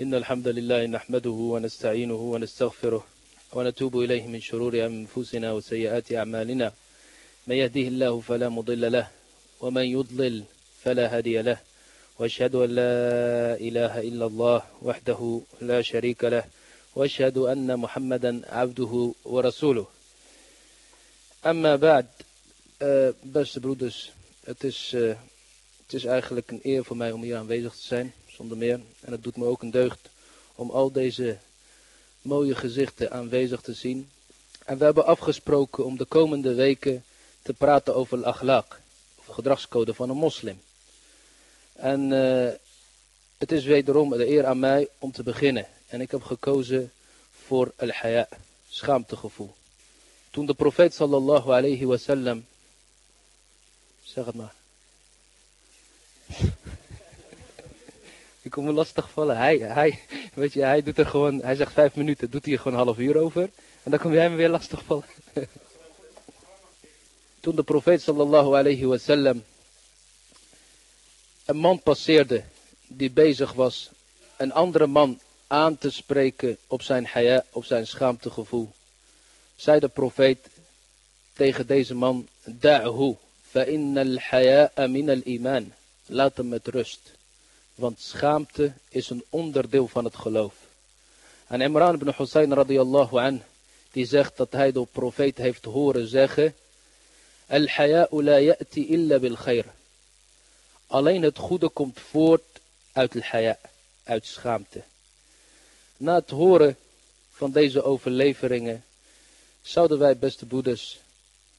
إن الحمد لله نحمده ونستعينه ونستغفره ونتوب إليه من شرور أنفسنا وسيئات أعمالنا. من يهده الله فلا مضل له ومن يضلل فلا هادي له. وأشهد أن لا إله إلا الله وحده لا شريك له وأشهد أن محمدا عبده ورسوله. أما بعد uh, beste broeders, het is, uh, het is eigenlijk een eer voor mij om hier aanwezig te zijn, zonder meer. En het doet me ook een deugd om al deze mooie gezichten aanwezig te zien. En we hebben afgesproken om de komende weken te praten over al-akhlaq, over gedragscode van een moslim. En uh, het is wederom de eer aan mij om te beginnen. En ik heb gekozen voor al-haya, schaamtegevoel. Toen de profeet sallallahu alayhi wasallam, zeg het maar. Ik kom me lastig vallen. Hij, hij, weet je, hij doet er gewoon, hij zegt vijf minuten, doet hij er gewoon een half uur over. En dan kom jij me weer lastig vallen. Toen de profeet sallallahu alayhi wasallam een man passeerde die bezig was een andere man aan te spreken op zijn haya, op zijn schaamtegevoel, zei de profeet tegen deze man, da'hu, fa inna al-haya'a min al-iman. Laat hem met rust. Want schaamte is een onderdeel van het geloof. En Imran ibn Hussein radiyallahu an, die zegt dat hij de profeet heeft horen zeggen, al-haya'u la ya'ti illa bil khair. Alleen het goede komt voort uit al-haya, uit schaamte. Na het horen van deze overleveringen zouden wij, beste broeders,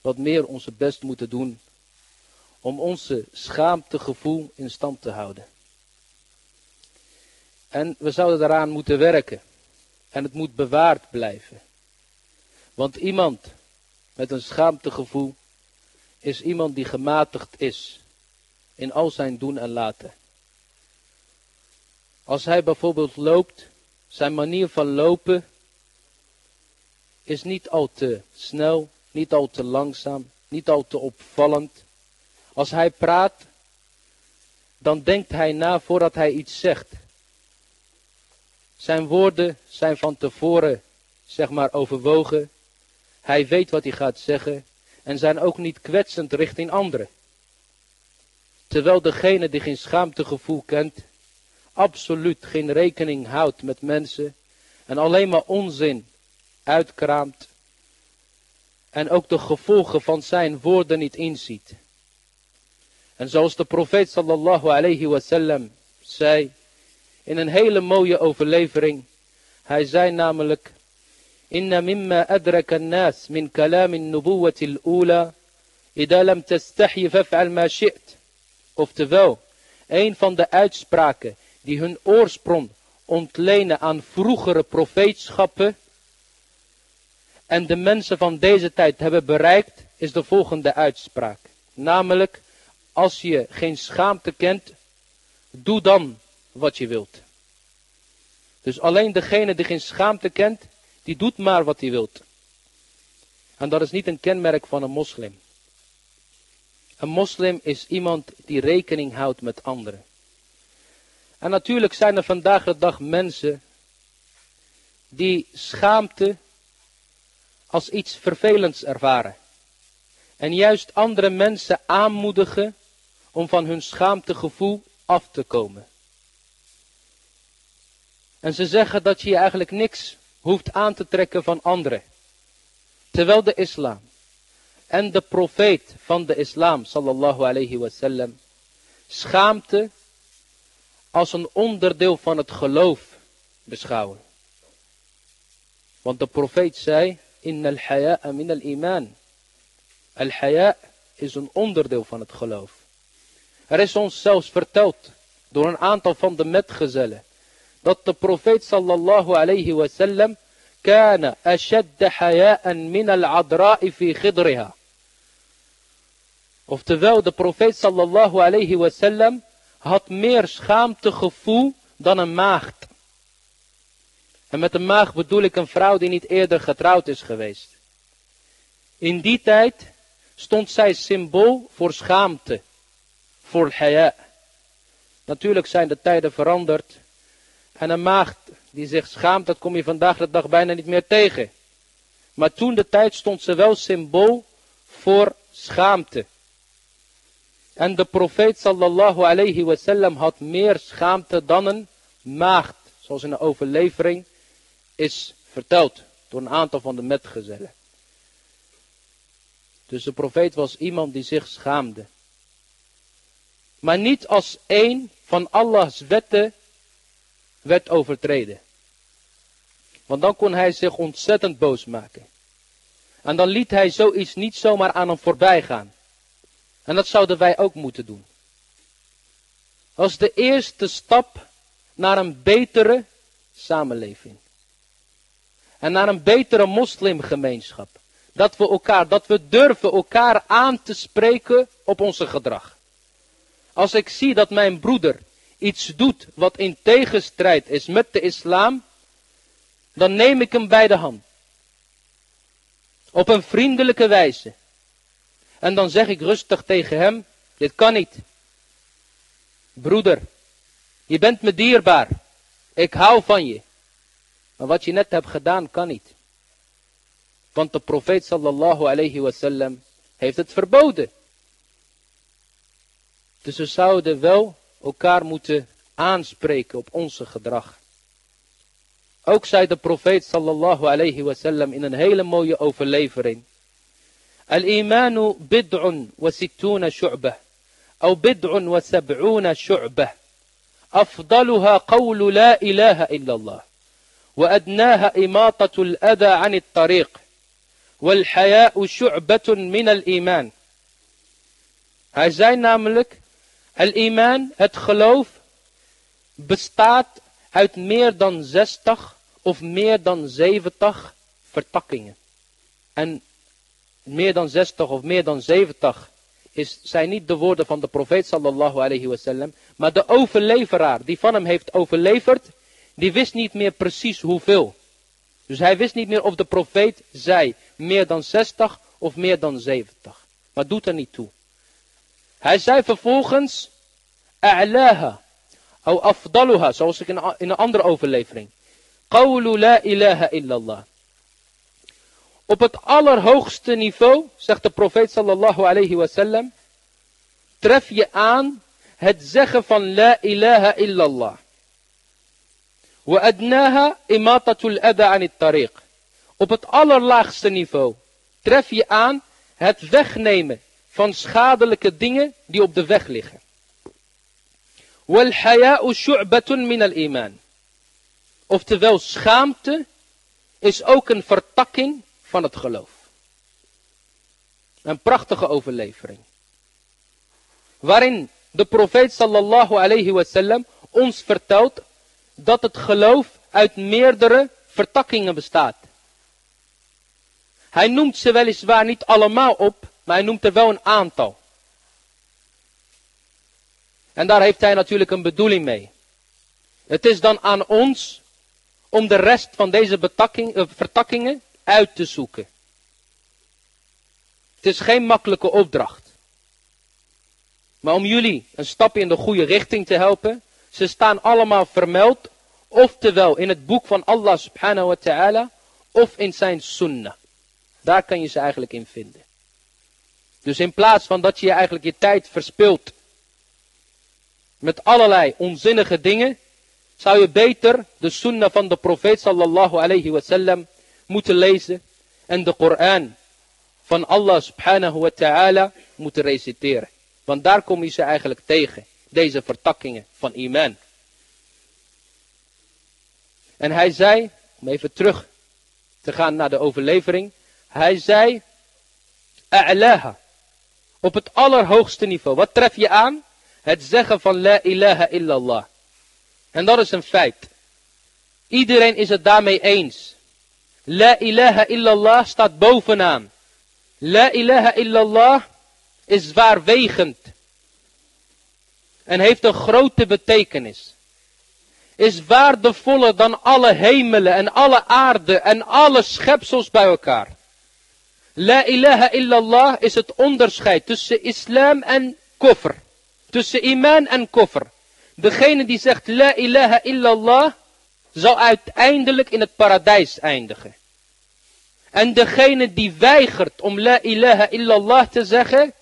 wat meer onze best moeten doen om onze schaamtegevoel in stand te houden. En we zouden daaraan moeten werken. En het moet bewaard blijven. Want iemand met een schaamtegevoel is iemand die gematigd is in al zijn doen en laten. Als hij bijvoorbeeld loopt, zijn manier van lopen is niet al te snel, niet al te langzaam, niet al te opvallend. Als hij praat, dan denkt hij na voordat hij iets zegt. Zijn woorden zijn van tevoren, zeg maar, overwogen. Hij weet wat hij gaat zeggen en zijn ook niet kwetsend richting anderen. Terwijl degene die geen schaamtegevoel kent, absoluut geen rekening houdt met mensen en alleen maar onzin uitkraamt en ook de gevolgen van zijn woorden niet inziet. En zoals de profeet sallallahu alayhi wasallam zei in een hele mooie overlevering, hij zei namelijk, Inna mimma adraka an-nas min kalam an-nubuwwati al-ula, idha lam tastahi faf'al ma shi't. Oftewel, een van de uitspraken die hun oorsprong ontlenen aan vroegere profeetschappen en de mensen van deze tijd hebben bereikt, is de volgende uitspraak. Namelijk, als je geen schaamte kent, doe dan wat je wilt. Dus alleen degene die geen schaamte kent, die doet maar wat hij wilt. En dat is niet een kenmerk van een moslim. Een moslim is iemand die rekening houdt met anderen. En natuurlijk zijn er vandaag de dag mensen die schaamte als iets vervelends ervaren. En juist andere mensen aanmoedigen om van hun schaamtegevoel af te komen. En ze zeggen dat je je eigenlijk niks hoeft aan te trekken van anderen. Terwijl de islam en de profeet van de islam, sallallahu alayhi wasallam, schaamte als een onderdeel van het geloof beschouwen. Want de profeet zei, inna al-haya'a min al-iman. Al-haya is een onderdeel van het geloof. Er is ons zelfs verteld door een aantal van de metgezellen dat de profeet sallallahu alayhi wasallam kana ashadda haya'an min al-adra'i fi khidriha. Oftewel, de profeet sallallahu alayhi wasallam had meer schaamtegevoel dan een maagd. En met een maagd bedoel ik een vrouw die niet eerder getrouwd is geweest. In die tijd stond zij symbool voor schaamte, voor haya. Natuurlijk zijn de tijden veranderd En een maagd die zich schaamt, dat kom je vandaag de dag bijna niet meer tegen. Maar toen de tijd stond ze wel symbool voor schaamte. En de profeet sallallahu alayhi wasallam had meer schaamte dan een maagd. Zoals in de overlevering is verteld door een aantal van de metgezellen. Dus de profeet was iemand die zich schaamde. Maar niet als een van Allahs wetten werd overtreden. Want dan kon hij zich ontzettend boos maken. En dan liet hij zoiets niet zomaar aan hem voorbij gaan. En dat zouden wij ook moeten doen. Als de eerste stap naar een betere samenleving. En naar een betere moslimgemeenschap. Dat we elkaar, dat we durven elkaar aan te spreken op onze gedrag. Als ik zie dat mijn broeder iets doet wat in tegenstrijd is met de islam, dan neem ik hem bij de hand. Op een vriendelijke wijze. En dan zeg ik rustig tegen hem, dit kan niet. Broeder, je bent me dierbaar. Ik hou van je. Maar wat je net hebt gedaan kan niet. Want de profeet sallallahu alayhi wasallam heeft het verboden. Dus we zouden wel elkaar moeten aanspreken op onze gedrag. Ook zei de profeet sallallahu alayhi wasallam in een hele mooie overlevering. Al-imanu bid'un wa sittuna shu'bah. أو بدع وسبعون شعبة أفضلها قول لا إله إلا الله وأدناها إماطة الأذى عن الطريق والحياء شعبة من الإيمان Hij zei namelijk, al-iman, het geloof, bestaat uit meer dan 60 of meer dan 70 vertakkingen. En meer dan 60 of meer dan 70 is, zijn niet de woorden van de profeet sallallahu alayhi wasallam, maar de overleveraar die van hem heeft overleverd, die wist niet meer precies hoeveel. Dus hij wist niet meer of de profeet zei meer dan 60 of meer dan 70. Maar doet er niet toe. Hij zei vervolgens, a'laha, of afdaluha, zoals ik in een andere overlevering. Qawlu la ilaha illallah. Op het allerhoogste niveau, zegt de profeet sallallahu alayhi wasallam, tref je aan het zeggen van la ilaha illallah. Wa adnaha imatatul ada an tariq. Op het allerlaagste niveau tref je aan het wegnemen van schadelijke dingen die op de weg liggen. Wal haya'u shu'batun min al iman. Oftewel schaamte is ook een vertakking van het geloof. Een prachtige overlevering. Waarin de profeet sallallahu alayhi wasallam ons vertelt dat het geloof uit meerdere vertakkingen bestaat. Hij noemt ze weliswaar niet allemaal op, maar hij noemt er wel een aantal. En daar heeft hij natuurlijk een bedoeling mee. Het is dan aan ons om de rest van deze eh, vertakkingen uit te zoeken. Het is geen makkelijke opdracht. Maar om jullie een stap in de goede richting te helpen, ze staan allemaal vermeld, oftewel in het boek van Allah subhanahu wa ta'ala, of in zijn sunnah. Daar kan je ze eigenlijk in vinden. Dus in plaats van dat je eigenlijk je tijd verspilt met allerlei onzinnige dingen, zou je beter de sunnah van de profeet sallallahu alayhi wasallam moeten lezen en de Koran van Allah subhanahu wa ta'ala moeten reciteren. Want daar kom je ze eigenlijk tegen, deze vertakkingen van iman. En hij zei, om even terug te gaan naar de overlevering, hij zei, a'laha, op het allerhoogste niveau. Wat tref je aan? Het zeggen van la ilaha illallah. En dat is een feit. Iedereen is het daarmee eens. La ilaha illallah staat bovenaan. La ilaha illallah is zwaarwegend. En heeft een grote betekenis. Is waardevoller dan alle hemelen en alle aarde en alle schepsels bij elkaar. La ilaha illallah is het onderscheid tussen islam en koffer. Tussen iman en koffer. Degene die zegt la ilaha illallah zal uiteindelijk in het paradijs eindigen. En degene die weigert om la ilaha illallah te zeggen,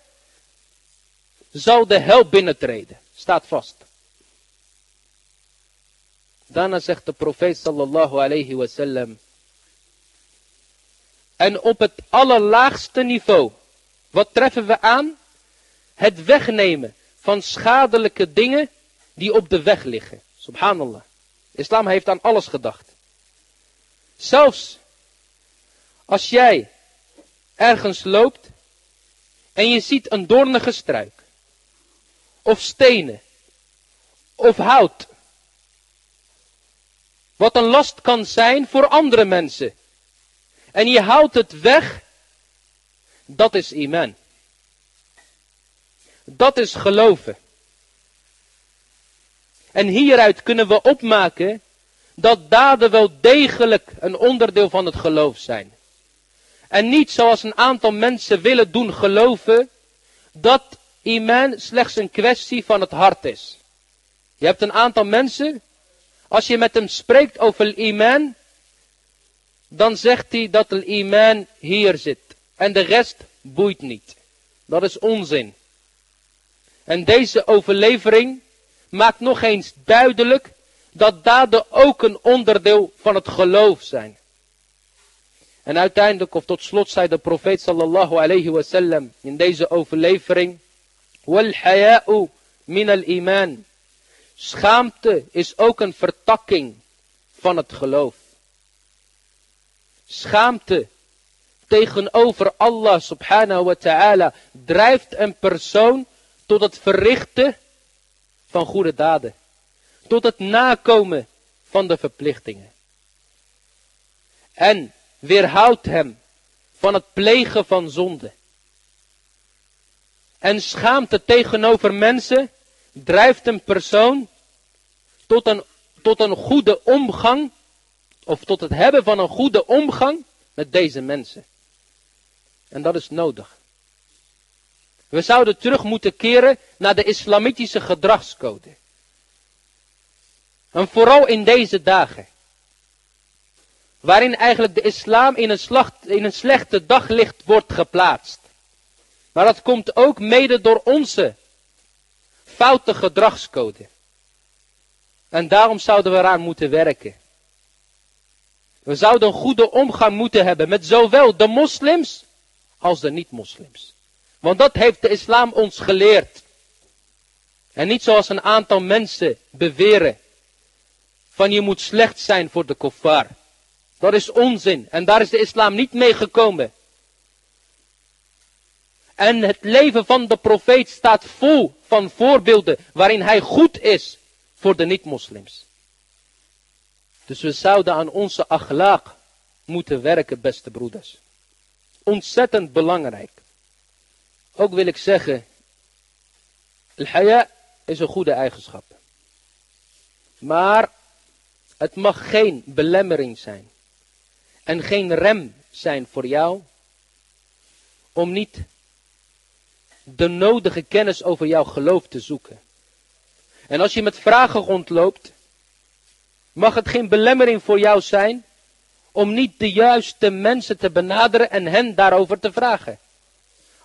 zal de hel binnentreden. Staat vast. Daarna zegt de profeet sallallahu alayhi wasallam. En op het allerlaagste niveau, wat treffen we aan? Het wegnemen van schadelijke dingen die op de weg liggen. Subhanallah. Islam heeft aan alles gedacht. Zelfs als jij ergens loopt en je ziet een doornige struik, of stenen, of hout, wat een last kan zijn voor andere mensen, en je houdt het weg, dat is iman. Dat is geloven. En hieruit kunnen we opmaken dat daden wel degelijk een onderdeel van het geloof zijn. En niet zoals een aantal mensen willen doen geloven dat iman slechts een kwestie van het hart is. Je hebt een aantal mensen, als je met hem spreekt over iman, dan zegt hij dat de iman hier zit. En de rest boeit niet. Dat is onzin. En deze overlevering maakt nog eens duidelijk dat daden ook een onderdeel van het geloof zijn. En uiteindelijk, of tot slot, zei de profeet sallallahu alayhi wasallam in deze overlevering. Wal haya'u min al iman. Schaamte is ook een vertakking van het geloof. Schaamte tegenover Allah subhanahu wa ta'ala drijft een persoon tot het verrichten van goede daden. Tot het nakomen van de verplichtingen. En weerhoudt hem van het plegen van zonde. En schaamte tegenover mensen drijft een persoon tot een, tot een goede omgang, of tot het hebben van een goede omgang met deze mensen. En dat is nodig. We zouden terug moeten keren naar de islamitische gedragscode. En vooral in deze dagen. Waarin eigenlijk de islam in een, slacht, in een slechte daglicht wordt geplaatst. Maar dat komt ook mede door onze foute gedragscode. En daarom zouden we eraan moeten werken. We zouden goede omgang moeten hebben met zowel de moslims als de niet-moslims. Want dat heeft de islam ons geleerd. En niet zoals een aantal mensen beweren. Van je moet slecht zijn voor de kofar. Dat is onzin. En daar is de islam niet mee gekomen. En het leven van de profeet staat vol van voorbeelden waarin hij goed is voor de niet-moslims. Dus we zouden aan onze akhlaaq moeten werken, beste broeders. Ontzettend belangrijk. Ook wil ik zeggen, al-haya is een goede eigenschap. Maar het mag geen belemmering zijn. En geen rem zijn voor jou. Om niet de nodige kennis over jouw geloof te zoeken. En als je met vragen rondloopt, mag het geen belemmering voor jou zijn om niet de juiste mensen te benaderen en hen daarover te vragen.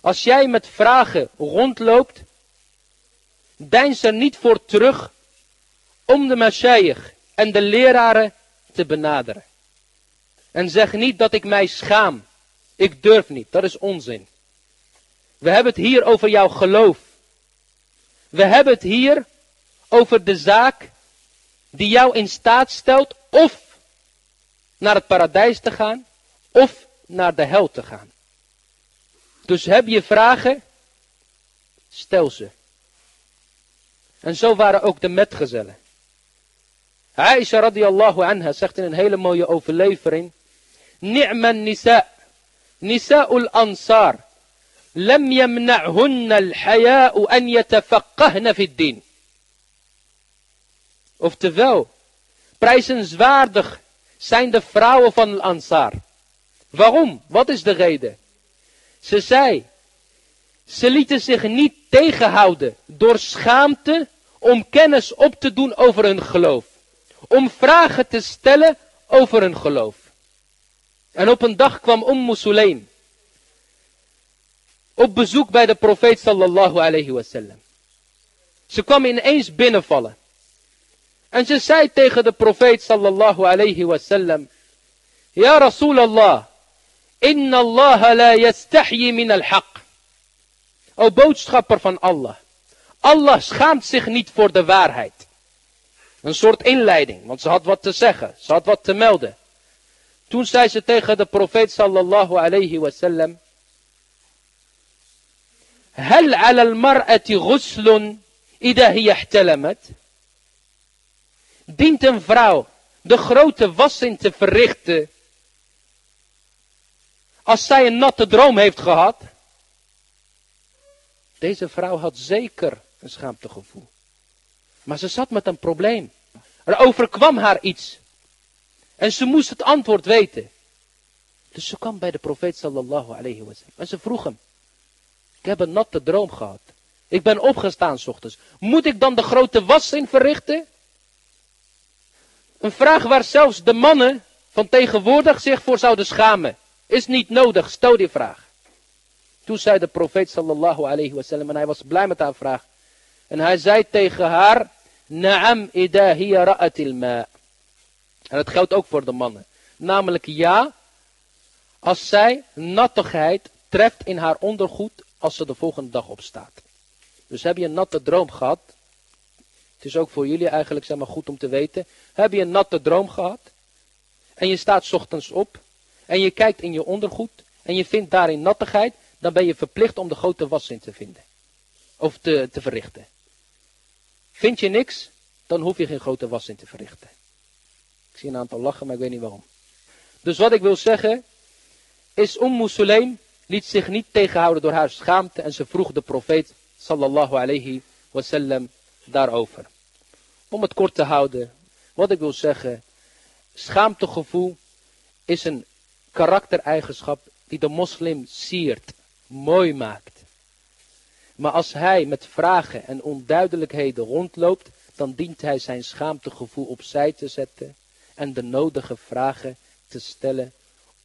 Als jij met vragen rondloopt, deins er niet voor terug om de mashayikh en de leraren te benaderen. En zeg niet dat ik mij schaam. Ik durf niet. Dat is onzin. We hebben het hier over jouw geloof. We hebben het hier over de zaak die jou in staat stelt of naar het paradijs te gaan of naar de hel te gaan. Dus heb je vragen, stel ze. En zo waren ook de metgezellen. Aisha radiyallahu anha zegt in een hele mooie overlevering. Ni'man nisa, nisa'ul ansar. Lam yamna'hunna al-haya'u an yatafaqahna fi din. Oftewel, prijzenswaardig zijn de vrouwen van Ansar. Waarom? Wat is de reden? Ze zei, ze lieten zich niet tegenhouden door schaamte om kennis op te doen over hun geloof. om vragen te stellen over hun geloof. En op een dag kwam Umm Sulaim op bezoek bij de profeet sallallahu alayhi wasallam. Ze kwam ineens binnenvallen. En ze zei tegen de profeet sallallahu alayhi wasallam, Ja Rasulallah, inna Allah la yastahyi min al-haq. O boodschapper van Allah, Allah schaamt zich niet voor de waarheid. Een soort inleiding, want ze had wat te zeggen, ze had wat te melden. Toen zei ze tegen de profeet sallallahu alayhi wasallam, هل على المرأة غسل إذا هي احتلمت Dient een vrouw de grote wassing te verrichten als zij een natte droom heeft gehad? Deze vrouw had zeker een schaamtegevoel. Maar ze zat met een probleem. Er overkwam haar iets. En ze moest het antwoord weten. Dus ze kwam bij de profeet sallallahu alayhi wa sallam. En ze vroeg hem. Ik heb een natte droom gehad. Ik ben opgestaan s ochtends. Moet ik dan de grote wassing verrichten? Een vraag waar zelfs de mannen van tegenwoordig zich voor zouden schamen. Is niet nodig, stel die vraag. Toen zei de profeet sallallahu alayhi wasallam, en hij was blij met haar vraag. En hij zei tegen haar, Naam ida hiya ra'atil ma. En dat geldt ook voor de mannen. Namelijk ja, als zij nattigheid treft in haar ondergoed als ze de volgende dag opstaat. Dus heb je een natte droom gehad, het is ook voor jullie eigenlijk zeg maar, goed om te weten. Heb je een natte droom gehad? En je staat ochtends op. En je kijkt in je ondergoed. En je vindt daarin nattigheid. Dan ben je verplicht om de grote was in te vinden. Of te, te verrichten. Vind je niks? Dan hoef je geen grote was in te verrichten. Ik zie een aantal lachen, maar ik weet niet waarom. Dus wat ik wil zeggen. Is Ummu Sulaim liet zich niet tegenhouden door haar schaamte. En ze vroeg de profeet sallallahu alayhi wasallam daarover. Om het kort te houden, wat ik wil zeggen, schaamtegevoel is een karaktereigenschap die de moslim siert, mooi maakt. Maar als hij met vragen en onduidelijkheden rondloopt, dan dient hij zijn schaamtegevoel opzij te zetten en de nodige vragen te stellen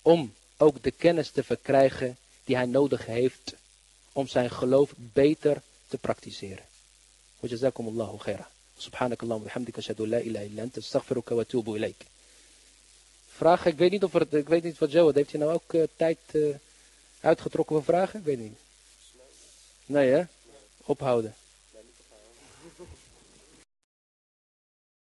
om ook de kennis te verkrijgen die hij nodig heeft om zijn geloof beter te praktiseren. وجزاكم الله خيرا سبحانك اللهم وبحمدك اشهد ان لا اله الا انت استغفرك واتوب اليك Vragen, ik weet niet of er, ik weet niet wat Joe, heeft hij nou ook uh, tijd uh, uitgetrokken voor vragen? Ik weet niet. Nee hè? Ophouden.